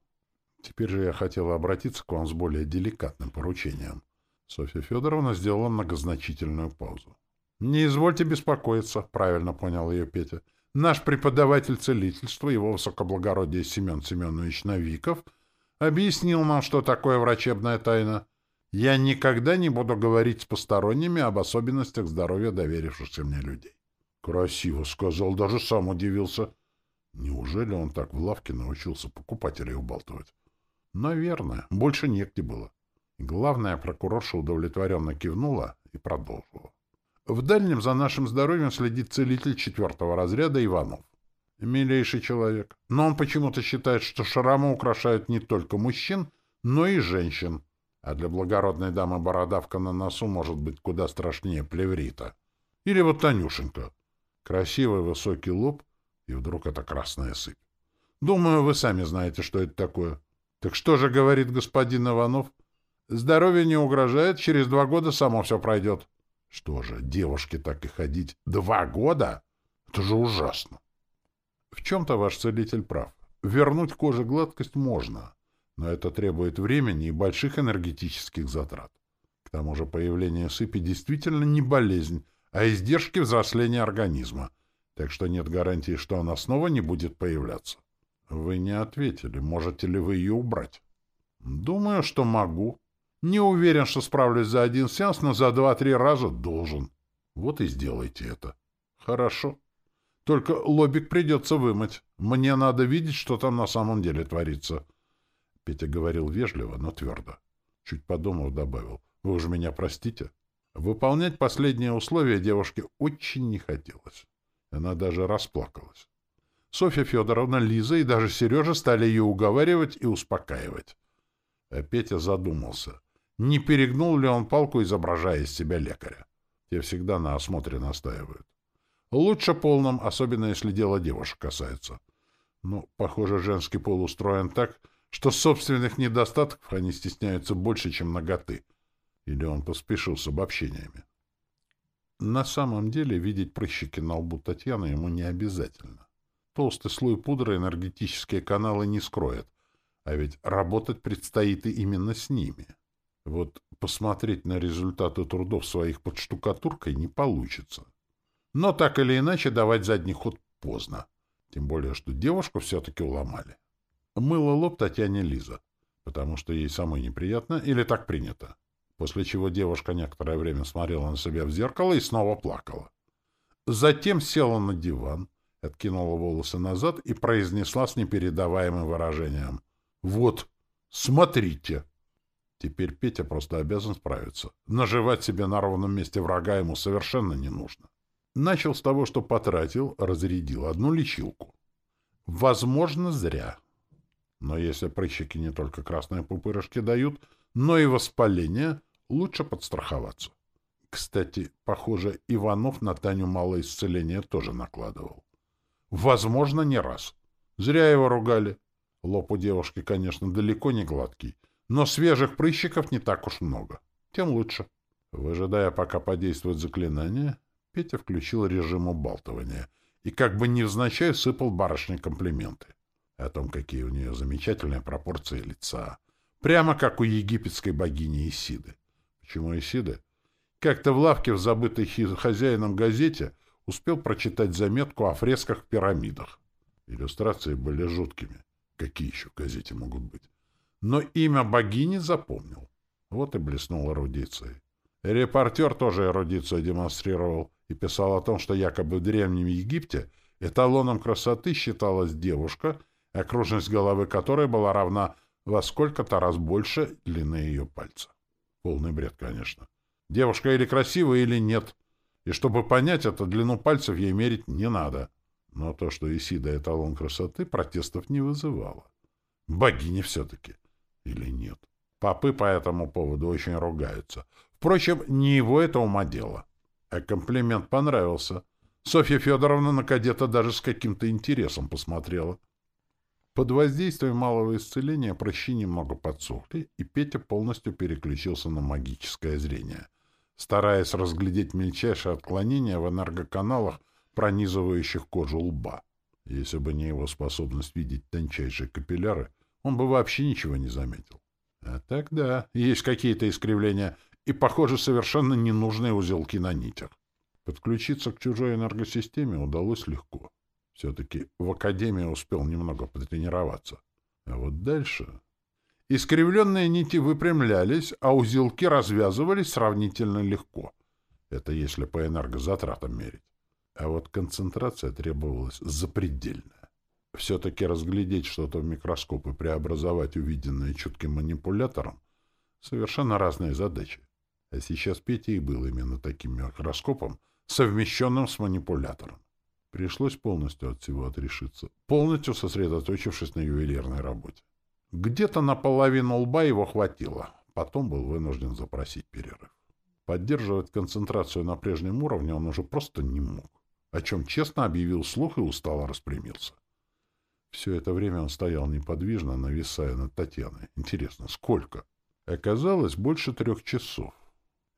Теперь же я хотела обратиться к вам с более деликатным поручением. Софья Федоровна сделала многозначительную паузу. «Не извольте беспокоиться», — правильно понял ее Петя. Наш преподаватель целительства, его высокоблагородие Семен Семенович Новиков, объяснил нам, что такое врачебная тайна. Я никогда не буду говорить с посторонними об особенностях здоровья доверившихся мне людей. Красиво сказал, даже сам удивился. Неужели он так в лавке научился покупателей убалтывать? Наверное, больше негде было. Главная прокурорша удовлетворенно кивнула и продолжила. В дальнем за нашим здоровьем следит целитель четвертого разряда Иванов. Милейший человек. Но он почему-то считает, что шрамы украшают не только мужчин, но и женщин. А для благородной дамы бородавка на носу может быть куда страшнее плеврита. Или вот Танюшенька. Красивый высокий лоб, и вдруг это красная сыпь. Думаю, вы сами знаете, что это такое. Так что же говорит господин Иванов? Здоровье не угрожает, через два года само все пройдет. Что же, девушке так и ходить два года? Это же ужасно. В чем-то ваш целитель прав. Вернуть коже гладкость можно, но это требует времени и больших энергетических затрат. К тому же появление сыпи действительно не болезнь, а издержки взросления организма, так что нет гарантии, что она снова не будет появляться. Вы не ответили, можете ли вы ее убрать? Думаю, что могу. Не уверен, что справлюсь за один сеанс, но за два-три раза должен. Вот и сделайте это. Хорошо. Только лобик придется вымыть. Мне надо видеть, что там на самом деле творится. Петя говорил вежливо, но твердо. Чуть подумав, добавил. Вы уж меня простите. Выполнять последнее условие девушке очень не хотелось. Она даже расплакалась. Софья Федоровна, Лиза и даже Сережа стали ее уговаривать и успокаивать. А Петя задумался — не перегнул ли он палку, изображая из себя лекаря. Те всегда на осмотре настаивают. Лучше полным, особенно если дело девушек касается. Ну, похоже, женский пол устроен так, что собственных недостатков они стесняются больше, чем ноготы. Или он поспешил с обобщениями. На самом деле видеть прыщики на лбу Татьяны ему не обязательно. Толстый слой пудры энергетические каналы не скроет, а ведь работать предстоит и именно с ними. Вот посмотреть на результаты трудов своих под штукатуркой не получится. Но так или иначе давать задний ход поздно. Тем более, что девушку все-таки уломали. Мыла лоб Татьяне Лиза, потому что ей самой неприятно или так принято. После чего девушка некоторое время смотрела на себя в зеркало и снова плакала. Затем села на диван, откинула волосы назад и произнесла с непередаваемым выражением. «Вот, смотрите!» Теперь Петя просто обязан справиться. Наживать себе на ровном месте врага ему совершенно не нужно. Начал с того, что потратил, разрядил одну лечилку. Возможно, зря. Но если прыщики не только красные пупырышки дают, но и воспаление, лучше подстраховаться. Кстати, похоже, Иванов на Таню малое исцеление тоже накладывал. Возможно, не раз. Зря его ругали. Лоб у девушки, конечно, далеко не гладкий, но свежих прыщиков не так уж много. Тем лучше. Выжидая, пока подействует заклинание, Петя включил режим убалтывания и как бы невзначай сыпал барышне комплименты о том, какие у нее замечательные пропорции лица. Прямо как у египетской богини Исиды. Почему Исиды? Как-то в лавке в забытой хозяином газете успел прочитать заметку о фресках в пирамидах. Иллюстрации были жуткими. Какие еще в газете могут быть? но имя богини запомнил. Вот и блеснул эрудицией. Репортер тоже эрудицию демонстрировал и писал о том, что якобы в Древнем Египте эталоном красоты считалась девушка, окружность головы которой была равна во сколько-то раз больше длины ее пальца. Полный бред, конечно. Девушка или красивая, или нет. И чтобы понять это, длину пальцев ей мерить не надо. Но то, что Исида эталон красоты, протестов не вызывало. Богиня все-таки. Или нет? Попы по этому поводу очень ругаются. Впрочем, не его это ума дело. А комплимент понравился. Софья Федоровна на кадета даже с каким-то интересом посмотрела. Под воздействием малого исцеления прыщи немного подсохли, и Петя полностью переключился на магическое зрение, стараясь разглядеть мельчайшие отклонения в энергоканалах, пронизывающих кожу лба. Если бы не его способность видеть тончайшие капилляры, он бы вообще ничего не заметил. А так да, есть какие-то искривления и, похоже, совершенно ненужные узелки на нитях. Подключиться к чужой энергосистеме удалось легко. Все-таки в академии успел немного потренироваться. А вот дальше... Искривленные нити выпрямлялись, а узелки развязывались сравнительно легко. Это если по энергозатратам мерить. А вот концентрация требовалась запредельная. Все-таки разглядеть что-то в микроскоп и преобразовать увиденное чутким манипулятором — совершенно разные задачи. А сейчас Петя и был именно таким микроскопом, совмещенным с манипулятором. Пришлось полностью от всего отрешиться, полностью сосредоточившись на ювелирной работе. Где-то наполовину лба его хватило, потом был вынужден запросить перерыв. Поддерживать концентрацию на прежнем уровне он уже просто не мог, о чем честно объявил слух и устало распрямился. Все это время он стоял неподвижно, нависая над Татьяной. Интересно, сколько? Оказалось, больше трех часов.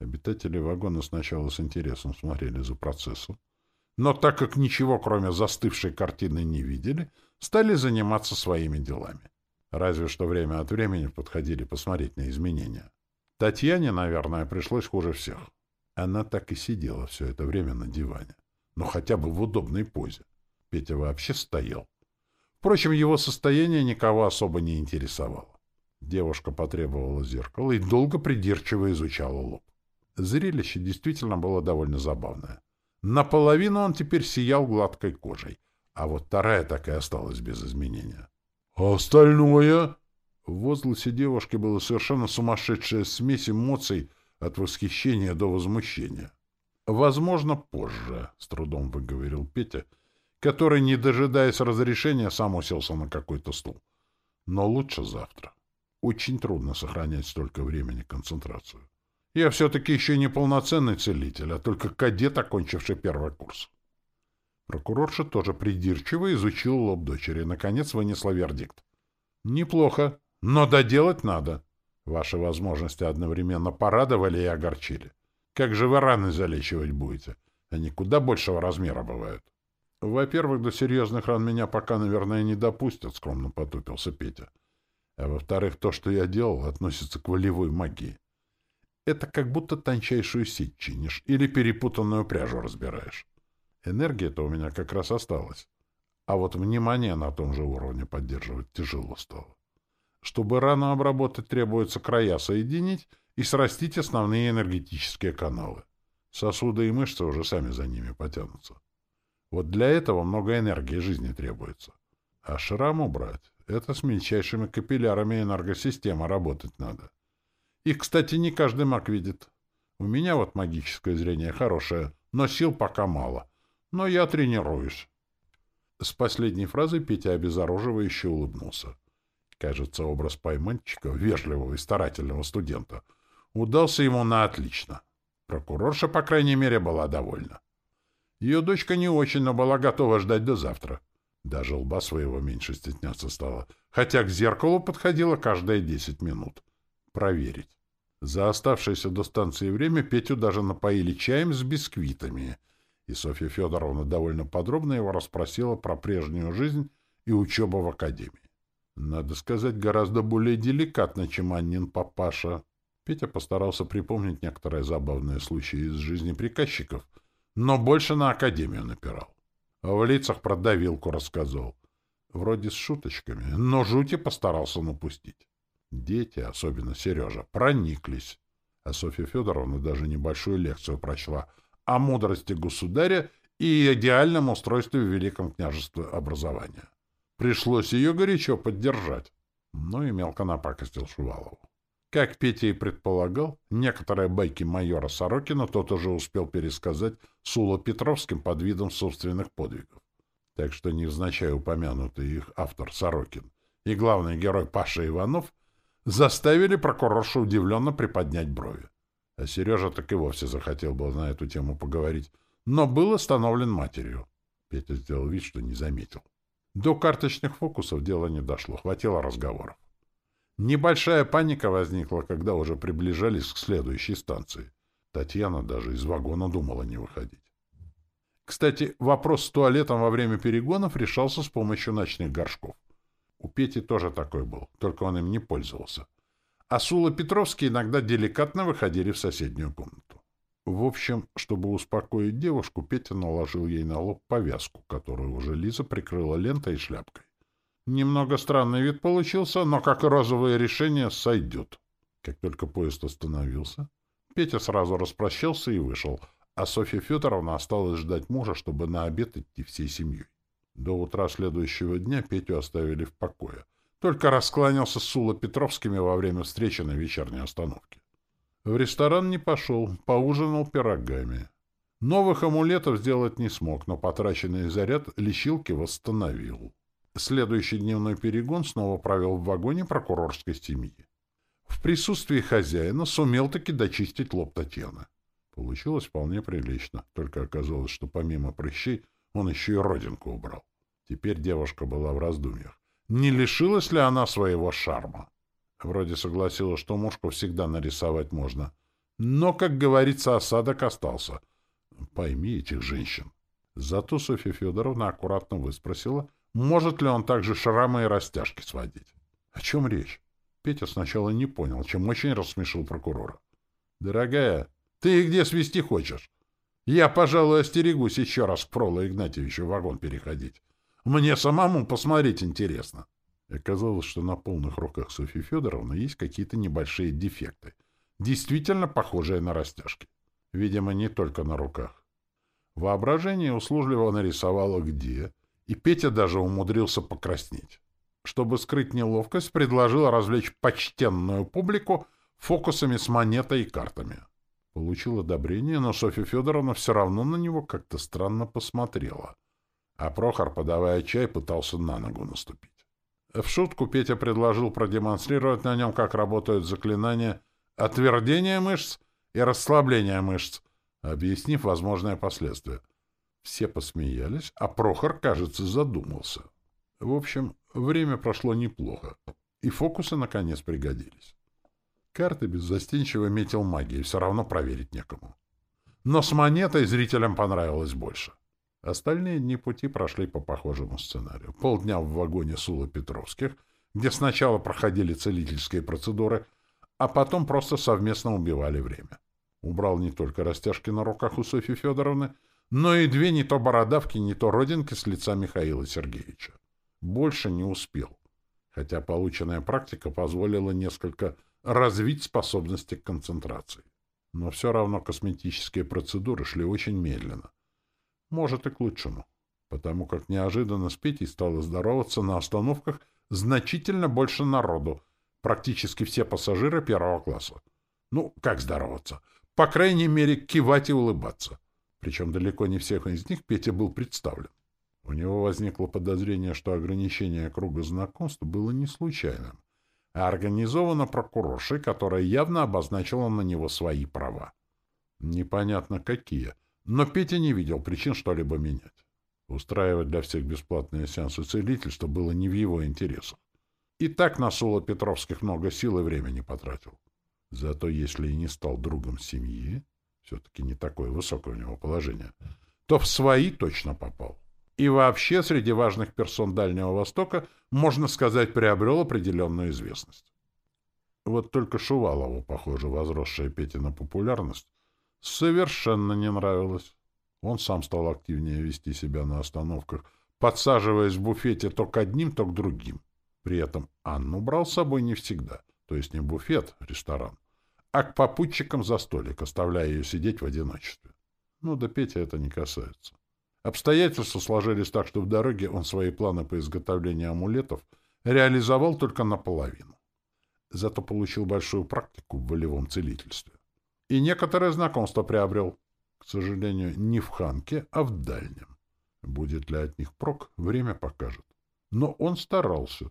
Обитатели вагона сначала с интересом смотрели за процессом, но так как ничего, кроме застывшей картины, не видели, стали заниматься своими делами. Разве что время от времени подходили посмотреть на изменения. Татьяне, наверное, пришлось хуже всех. Она так и сидела все это время на диване, но хотя бы в удобной позе. Петя вообще стоял. Впрочем, его состояние никого особо не интересовало. Девушка потребовала зеркало и долго придирчиво изучала лоб. Зрелище действительно было довольно забавное. Наполовину он теперь сиял гладкой кожей, а вот вторая так и осталась без изменения. «А остальное?» В возгласе девушки была совершенно сумасшедшая смесь эмоций от восхищения до возмущения. «Возможно, позже», — с трудом выговорил Петя, — который, не дожидаясь разрешения, сам уселся на какой-то стул. Но лучше завтра. Очень трудно сохранять столько времени концентрацию. Я все-таки еще не полноценный целитель, а только кадет, окончивший первый курс. Прокурорша тоже придирчиво изучил лоб дочери наконец, вынесла вердикт. «Неплохо, но доделать надо. Ваши возможности одновременно порадовали и огорчили. Как же вы раны залечивать будете? Они куда большего размера бывают». Во-первых, до серьезных ран меня пока, наверное, не допустят, — скромно потупился Петя. А во-вторых, то, что я делал, относится к волевой магии. Это как будто тончайшую сеть чинишь или перепутанную пряжу разбираешь. Энергия-то у меня как раз осталась. А вот внимание на том же уровне поддерживать тяжело стало. Чтобы рану обработать, требуется края соединить и срастить основные энергетические каналы. Сосуды и мышцы уже сами за ними потянутся. Вот для этого много энергии жизни требуется. А шрам убрать — это с мельчайшими капиллярами энергосистемы работать надо. Их, кстати, не каждый маг видит. У меня вот магическое зрение хорошее, но сил пока мало. Но я тренируюсь. С последней фразой Петя обезоруживающе улыбнулся. Кажется, образ пойманчика, вежливого и старательного студента, удался ему на отлично. Прокурорша, по крайней мере, была довольна. Ее дочка не очень, но была готова ждать до завтра. Даже лба своего меньше стесняться стала, хотя к зеркалу подходила каждые десять минут. Проверить. За оставшееся до станции время Петю даже напоили чаем с бисквитами, и Софья Федоровна довольно подробно его расспросила про прежнюю жизнь и учебу в академии. Надо сказать, гораздо более деликатно, чем Аннин папаша. Петя постарался припомнить некоторые забавные случаи из жизни приказчиков, но больше на академию напирал. А в лицах про давилку рассказал. Вроде с шуточками, но жути постарался напустить. Дети, особенно Сережа, прониклись. А Софья Федоровна даже небольшую лекцию прочла о мудрости государя и идеальном устройстве в Великом княжестве образования. Пришлось ее горячо поддержать. Ну и мелко напакостил Шувалову. Как Петя и предполагал, некоторые байки майора Сорокина тот уже успел пересказать Сула Петровским под видом собственных подвигов. Так что невзначай упомянутый их автор Сорокин и главный герой Паша Иванов заставили прокуроршу удивленно приподнять брови. А Сережа так и вовсе захотел бы на эту тему поговорить, но был остановлен матерью. Петя сделал вид, что не заметил. До карточных фокусов дело не дошло, хватило разговоров. Небольшая паника возникла, когда уже приближались к следующей станции. Татьяна даже из вагона думала не выходить. Кстати, вопрос с туалетом во время перегонов решался с помощью ночных горшков. У Пети тоже такой был, только он им не пользовался. А Сула Петровский иногда деликатно выходили в соседнюю комнату. В общем, чтобы успокоить девушку, Петя наложил ей на лоб повязку, которую уже Лиза прикрыла лентой и шляпкой. Немного странный вид получился, но как розовое решение сойдет. Как только поезд остановился, Петя сразу распрощался и вышел, а Софья Федоровна осталась ждать мужа, чтобы на обед идти всей семьей. До утра следующего дня Петю оставили в покое. Только раскланялся с Сула Петровскими во время встречи на вечерней остановке. В ресторан не пошел, поужинал пирогами. Новых амулетов сделать не смог, но потраченный заряд лечилки восстановил. Следующий дневной перегон снова провел в вагоне прокурорской семьи. В присутствии хозяина сумел таки дочистить лоб Татьяны. Получилось вполне прилично, только оказалось, что помимо прыщей он еще и родинку убрал. Теперь девушка была в раздумьях. Не лишилась ли она своего шарма? Вроде согласилась, что мушку всегда нарисовать можно. Но, как говорится, осадок остался. Пойми этих женщин. Зато Софья Федоровна аккуратно выспросила, может ли он также шрамы и растяжки сводить. О чем речь? Петя сначала не понял, чем очень рассмешил прокурора. «Дорогая, ты их где свести хочешь? Я, пожалуй, остерегусь еще раз к Фролу Игнатьевичу вагон переходить. Мне самому посмотреть интересно». Оказалось, что на полных руках Софьи Федоровны есть какие-то небольшие дефекты, действительно похожие на растяжки. Видимо, не только на руках. Воображение услужливо нарисовало где, и Петя даже умудрился покраснеть. Чтобы скрыть неловкость, предложил развлечь почтенную публику фокусами с монетой и картами. Получил одобрение, но Софья Федоровна все равно на него как-то странно посмотрела. А Прохор, подавая чай, пытался на ногу наступить. В шутку Петя предложил продемонстрировать на нем, как работают заклинания отвердения мышц и расслабления мышц, объяснив возможные последствия. Все посмеялись, а Прохор, кажется, задумался. В общем, время прошло неплохо, и фокусы наконец пригодились. Карты беззастенчиво метил магией, все равно проверить некому. Но с монетой зрителям понравилось больше. Остальные дни пути прошли по похожему сценарию. Полдня в вагоне Сула Петровских, где сначала проходили целительские процедуры, а потом просто совместно убивали время. Убрал не только растяжки на руках у Софьи Федоровны, но и две не то бородавки, не то родинки с лица Михаила Сергеевича. Больше не успел, хотя полученная практика позволила несколько развить способности к концентрации. Но все равно косметические процедуры шли очень медленно. Может, и к лучшему, потому как неожиданно с Петей стало здороваться на остановках значительно больше народу, практически все пассажиры первого класса. Ну, как здороваться? По крайней мере, кивать и улыбаться. Причем далеко не всех из них Петя был представлен. У него возникло подозрение, что ограничение круга знакомств было не случайным, а организовано прокуроршей, которая явно обозначила на него свои права. Непонятно какие, но Петя не видел причин что-либо менять. Устраивать для всех бесплатные сеансы целительства было не в его интересах. И так на Сула Петровских много сил и времени потратил. Зато если и не стал другом семьи, все-таки не такое высокое у него положение, то в свои точно попал. И вообще среди важных персон Дальнего Востока, можно сказать, приобрел определенную известность. Вот только Шувалову, похоже, возросшая Петина популярность, совершенно не нравилась. Он сам стал активнее вести себя на остановках, подсаживаясь в буфете то к одним, то к другим. При этом Анну брал с собой не всегда, то есть не буфет, ресторан, а к попутчикам за столик, оставляя ее сидеть в одиночестве. Ну да Петя это не касается. Обстоятельства сложились так, что в дороге он свои планы по изготовлению амулетов реализовал только наполовину. Зато получил большую практику в волевом целительстве. И некоторое знакомство приобрел. К сожалению, не в Ханке, а в Дальнем. Будет ли от них прок, время покажет. Но он старался.